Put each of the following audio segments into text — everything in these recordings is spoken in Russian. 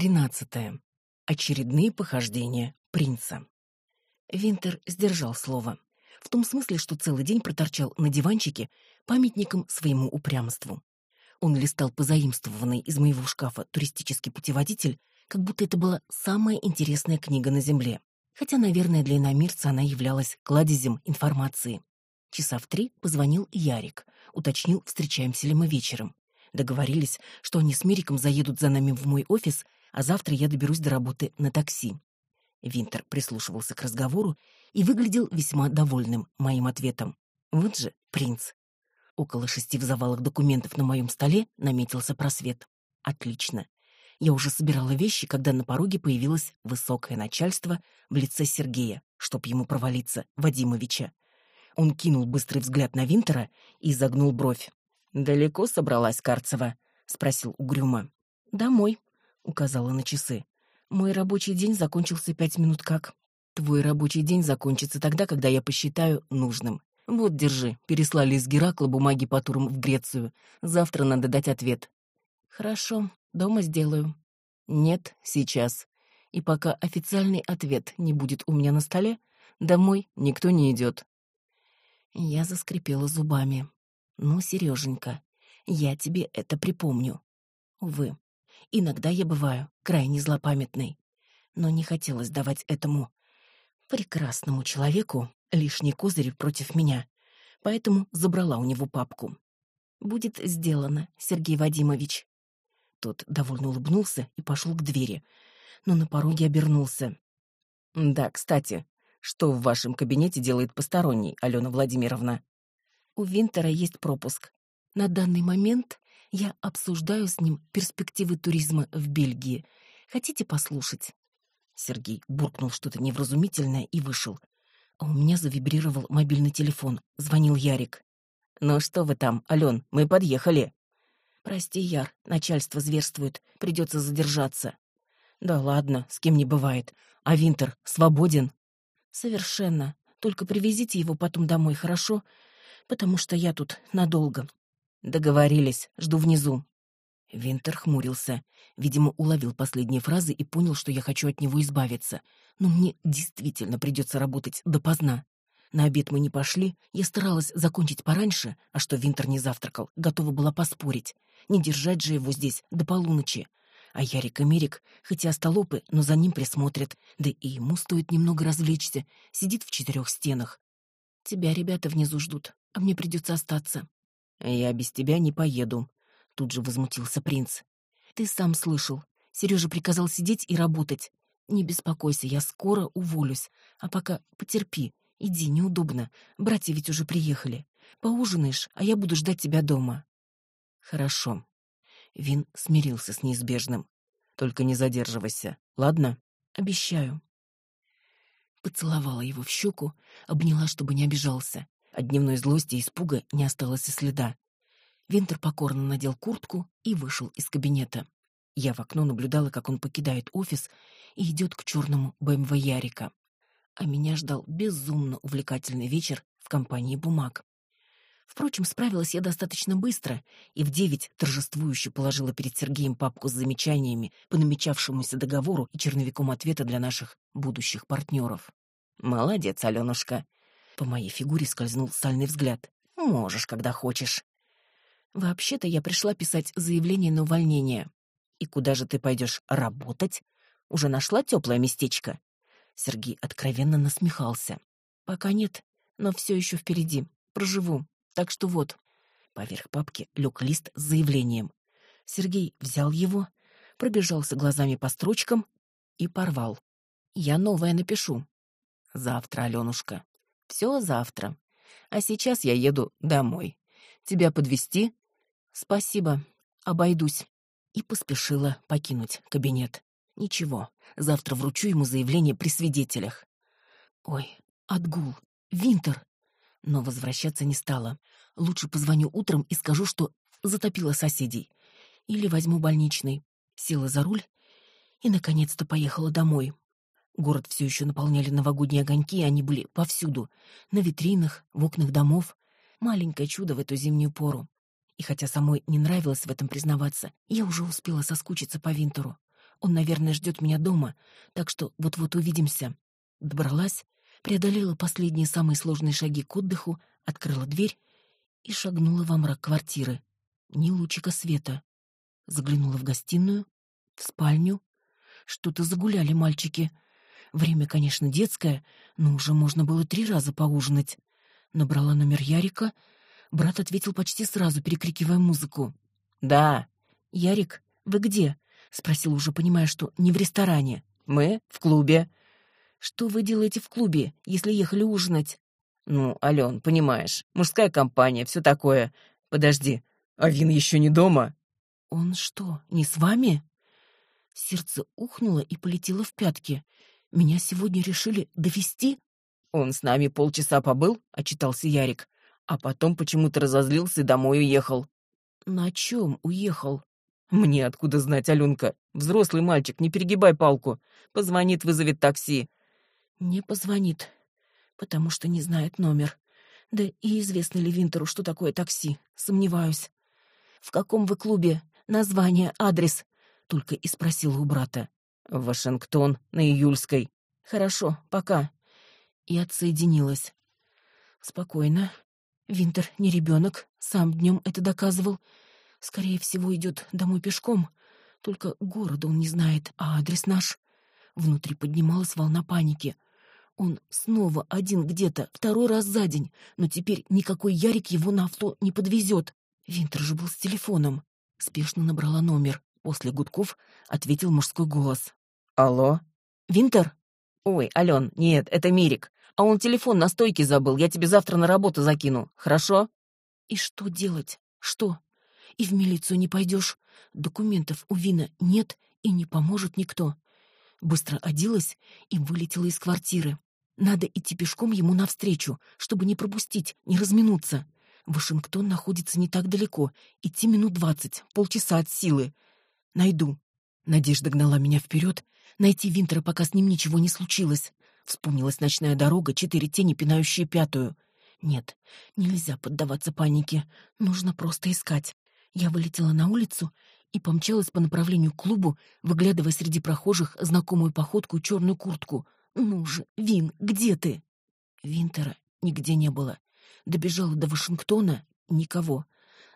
Тринадцатое. Очередные похождения принца. Винтер сдержал слово. В том смысле, что целый день проторчал на диванчике памятником своему упрямству. Он листал позаимствованный из моего шкафа туристический путеводитель, как будто это была самая интересная книга на Земле. Хотя, наверное, для иномирца она являлась кладезем информации. Часа в три позвонил Ярик, уточнил, встречаемся ли мы вечером. Договорились, что они с Мириком заедут за нами в мой офис, а завтра я доберусь до работы на такси. Винтер прислушивался к разговору и выглядел весьма довольным моим ответом. Вот же принц. Около шести в завалах документов на моем столе наметился просвет. Отлично. Я уже собирала вещи, когда на пороге появилось высокое начальство в лице Сергея, чтоб ему провалиться, Вадимовича. Он кинул быстрый взгляд на Винтера и загнул бровь. «Далеко собралась Карцева?» — спросил угрюмо. «Домой», — указала на часы. «Мой рабочий день закончился пять минут как. Твой рабочий день закончится тогда, когда я посчитаю нужным. Вот, держи, переслали из Геракла бумаги по турам в Грецию. Завтра надо дать ответ». «Хорошо, дома сделаю». «Нет, сейчас. И пока официальный ответ не будет у меня на столе, домой никто не идет». Я заскрипела зубами. «Ну, Сереженька, я тебе это припомню». Увы, иногда я бываю крайне злопамятной, но не хотелось давать этому прекрасному человеку лишний козырь против меня, поэтому забрала у него папку. «Будет сделано, Сергей Вадимович». Тот довольно улыбнулся и пошел к двери, но на пороге обернулся. «Да, кстати, что в вашем кабинете делает посторонний, Алена Владимировна?» У Винтера есть пропуск. На данный момент я обсуждаю с ним перспективы туризма в Бельгии. Хотите послушать?» Сергей буркнул что-то невразумительное и вышел. А у меня завибрировал мобильный телефон. Звонил Ярик. «Ну что вы там, Ален, мы подъехали». «Прости, Яр, начальство зверствует, придется задержаться». «Да ладно, с кем не бывает. А Винтер свободен?» «Совершенно. Только привезите его потом домой, хорошо? потому что я тут надолго. Договорились, жду внизу. Винтер хмурился, видимо, уловил последние фразы и понял, что я хочу от него избавиться. Но мне действительно придется работать допоздна. На обед мы не пошли, я старалась закончить пораньше, а что Винтер не завтракал, готова была поспорить. Не держать же его здесь до полуночи. А Ярик и Мерик, хоть и остолопы, но за ним присмотрят, да и ему стоит немного развлечься, сидит в четырех стенах. Тебя ребята внизу ждут, а мне придется остаться. Я без тебя не поеду, тут же возмутился принц. Ты сам слышал. Сережа приказал сидеть и работать. Не беспокойся, я скоро уволюсь. А пока потерпи. Иди, неудобно. Братья ведь уже приехали. Поужинаешь, а я буду ждать тебя дома. Хорошо. Вин смирился с неизбежным. Только не задерживайся, ладно? Обещаю. Поцеловала его в щеку, обняла, чтобы не обижался. От дневной злости и испуга не осталось и следа. Винтер покорно надел куртку и вышел из кабинета. Я в окно наблюдала, как он покидает офис и идет к черному БМВ Ярика. А меня ждал безумно увлекательный вечер в компании бумаг. Впрочем, справилась я достаточно быстро и в девять торжествующе положила перед Сергеем папку с замечаниями по намечавшемуся договору и черновиком ответа для наших будущих партнеров. «Молодец, Аленушка!» По моей фигуре скользнул сальный взгляд. «Можешь, когда хочешь». «Вообще-то я пришла писать заявление на увольнение». «И куда же ты пойдешь работать? Уже нашла теплое местечко?» Сергей откровенно насмехался. «Пока нет, но все еще впереди. Проживу. Так что вот, поверх папки лег лист с заявлением. Сергей взял его, пробежался глазами по строчкам и порвал. Я новое напишу. Завтра, Алёнушка. Все завтра. А сейчас я еду домой. Тебя подвести? Спасибо. Обойдусь. И поспешила покинуть кабинет. Ничего, завтра вручу ему заявление при свидетелях. Ой, отгул. Винтер но возвращаться не стала. Лучше позвоню утром и скажу, что затопила соседей. Или возьму больничный. Села за руль и, наконец-то, поехала домой. Город все еще наполняли новогодние огоньки, и они были повсюду. На витринах, в окнах домов. Маленькое чудо в эту зимнюю пору. И хотя самой не нравилось в этом признаваться, я уже успела соскучиться по Винтеру. Он, наверное, ждет меня дома, так что вот-вот увидимся. Добралась, преодолела последние самые сложные шаги к отдыху, открыла дверь и шагнула во мрак квартиры. Ни лучика света. Заглянула в гостиную, в спальню. Что-то загуляли мальчики. Время, конечно, детское, но уже можно было три раза поужинать. Набрала номер Ярика. Брат ответил почти сразу, перекрикивая музыку. «Да». «Ярик, вы где?» — спросил уже, понимая, что не в ресторане. «Мы в клубе». «Что вы делаете в клубе, если ехали ужинать?» «Ну, Ален, понимаешь, мужская компания, все такое. Подожди, а Вин еще не дома?» «Он что, не с вами?» Сердце ухнуло и полетело в пятки. «Меня сегодня решили довести? «Он с нами полчаса побыл», — отчитался Ярик, «а потом почему-то разозлился и домой уехал». «На чем уехал?» «Мне откуда знать, Алюнка? Взрослый мальчик, не перегибай палку. Позвонит, вызовет такси». «Не позвонит, потому что не знает номер. Да и известно ли Винтеру, что такое такси? Сомневаюсь. В каком вы клубе? Название, адрес?» Только и спросила у брата. «Вашингтон, на Июльской». «Хорошо, пока». И отсоединилась. «Спокойно. Винтер не ребенок, сам днем это доказывал. Скорее всего, идет домой пешком. Только города он не знает, а адрес наш. Внутри поднималась волна паники. Он снова один где-то, второй раз за день, но теперь никакой Ярик его на авто не подвезет. Винтер же был с телефоном. Спешно набрала номер. После гудков ответил мужской голос. «Алло?» «Винтер?» «Ой, Ален, нет, это Мирик. А он телефон на стойке забыл. Я тебе завтра на работу закину. Хорошо?» «И что делать? Что? И в милицию не пойдешь. Документов у Вина нет, и не поможет никто. Быстро оделась и вылетела из квартиры. Надо идти пешком ему навстречу, чтобы не пропустить, не разминуться. Вашингтон находится не так далеко. Идти минут двадцать, полчаса от силы. Найду. Надежда гнала меня вперед. Найти Винтера, пока с ним ничего не случилось. Вспомнилась ночная дорога, четыре тени, пинающие пятую. Нет, нельзя поддаваться панике. Нужно просто искать. Я вылетела на улицу и помчалась по направлению к клубу, выглядывая среди прохожих знакомую походку и черную куртку. «Ну же, Вин, где ты?» Винтера нигде не было. Добежала до Вашингтона — никого.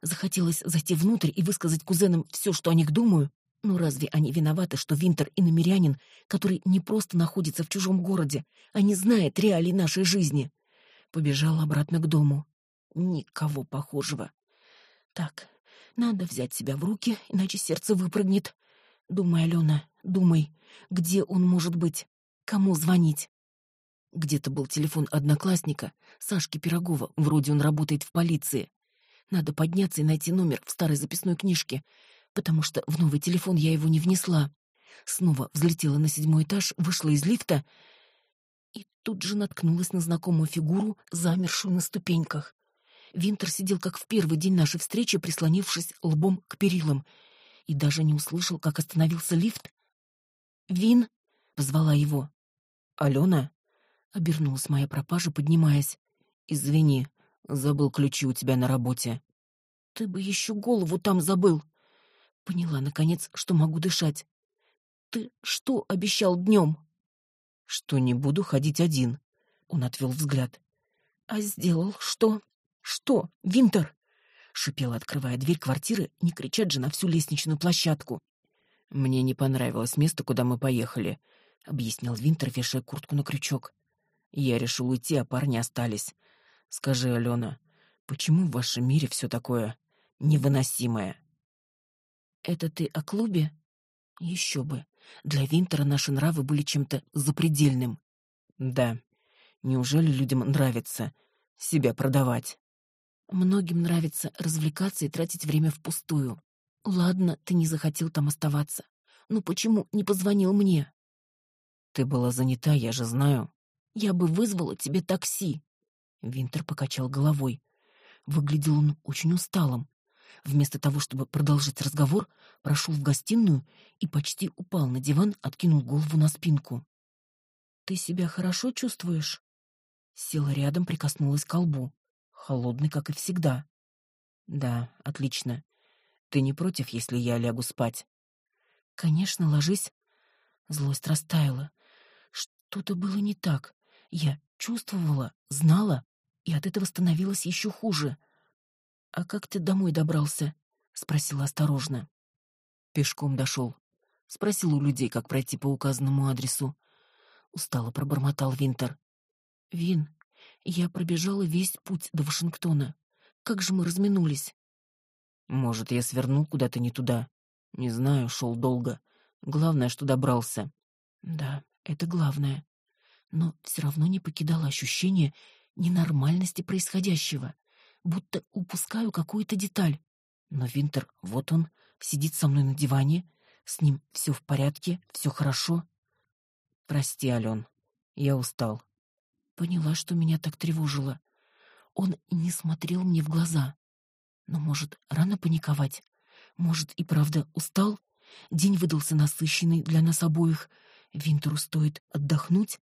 Захотелось зайти внутрь и высказать кузенам все, что о них думаю. Но разве они виноваты, что Винтер — иномерянин, который не просто находится в чужом городе, а не знает реалий нашей жизни? Побежала обратно к дому. Никого похожего. Так, надо взять себя в руки, иначе сердце выпрыгнет. Думай, Алена, думай, где он может быть? Кому звонить? Где-то был телефон одноклассника, Сашки Пирогова, вроде он работает в полиции. Надо подняться и найти номер в старой записной книжке, потому что в новый телефон я его не внесла. Снова взлетела на седьмой этаж, вышла из лифта и тут же наткнулась на знакомую фигуру, замершую на ступеньках. Винтер сидел как в первый день нашей встречи, прислонившись лбом к перилам, и даже не услышал, как остановился лифт. «Вин!» — позвала его. «Алена?» — обернулась моя пропажа, поднимаясь. «Извини, забыл ключи у тебя на работе». «Ты бы еще голову там забыл!» Поняла, наконец, что могу дышать. «Ты что обещал днем?» «Что не буду ходить один», — он отвел взгляд. «А сделал что?» «Что, Винтер?» — шипела, открывая дверь квартиры, не кричать же на всю лестничную площадку. «Мне не понравилось место, куда мы поехали», — объяснил Винтер, вешая куртку на крючок. «Я решил уйти, а парни остались. Скажи, Алена, почему в вашем мире все такое невыносимое?» «Это ты о клубе?» «Еще бы. Для Винтера наши нравы были чем-то запредельным». «Да. Неужели людям нравится себя продавать?» Многим нравится развлекаться и тратить время впустую. Ладно, ты не захотел там оставаться. Но почему не позвонил мне? Ты была занята, я же знаю. Я бы вызвала тебе такси. Винтер покачал головой. Выглядел он очень усталым. Вместо того, чтобы продолжить разговор, прошел в гостиную и почти упал на диван, откинул голову на спинку. «Ты себя хорошо чувствуешь?» Села рядом, прикоснулась к колбу холодный, как и всегда. Да, отлично. Ты не против, если я лягу спать? Конечно, ложись. Злость растаяла. Что-то было не так. Я чувствовала, знала, и от этого становилось еще хуже. «А как ты домой добрался?» — спросила осторожно. Пешком дошел. Спросил у людей, как пройти по указанному адресу. Устало пробормотал Винтер. «Вин, я пробежала весь путь до Вашингтона. Как же мы разминулись?» «Может, я свернул куда-то не туда. Не знаю, шел долго. Главное, что добрался». «Да, это главное. Но все равно не покидало ощущение ненормальности происходящего, будто упускаю какую-то деталь. Но Винтер, вот он, сидит со мной на диване, с ним все в порядке, все хорошо. Прости, Ален, я устал. Поняла, что меня так тревожило. Он не смотрел мне в глаза. Но, может, рано паниковать? Может, и правда устал? День выдался насыщенный для нас обоих. Винтеру стоит отдохнуть.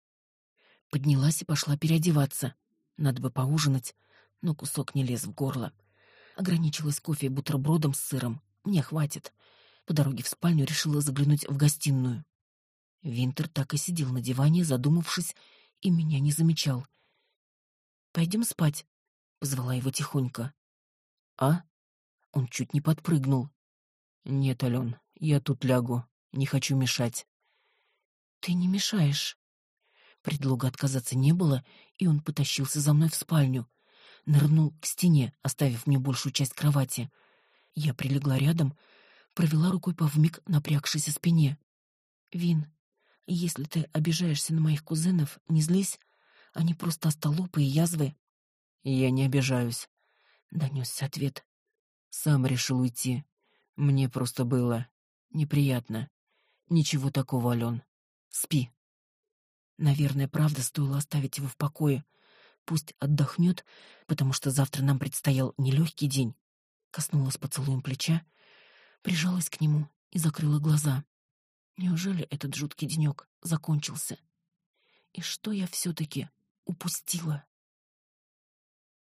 Поднялась и пошла переодеваться. Надо бы поужинать, но кусок не лез в горло. Ограничилась кофе и бутербродом с сыром. Мне хватит. По дороге в спальню решила заглянуть в гостиную. Винтер так и сидел на диване, задумавшись, и меня не замечал. «Пойдем спать», — позвала его тихонько. «А?» Он чуть не подпрыгнул. «Нет, Ален, я тут лягу. Не хочу мешать». «Ты не мешаешь». Предлога отказаться не было, и он потащился за мной в спальню. Нырнул к стене, оставив мне большую часть кровати. Я прилегла рядом, провела рукой по вмиг напрягшейся спине. «Вин, если ты обижаешься на моих кузенов, не злись. Они просто остолопы и язвы». «Я не обижаюсь», — донесся ответ. «Сам решил уйти. Мне просто было неприятно. Ничего такого, Ален. Спи». Наверное, правда стоило оставить его в покое. Пусть отдохнет, потому что завтра нам предстоял нелегкий день. Коснулась поцелуем плеча, прижалась к нему и закрыла глаза. Неужели этот жуткий денек закончился? И что я все-таки упустила?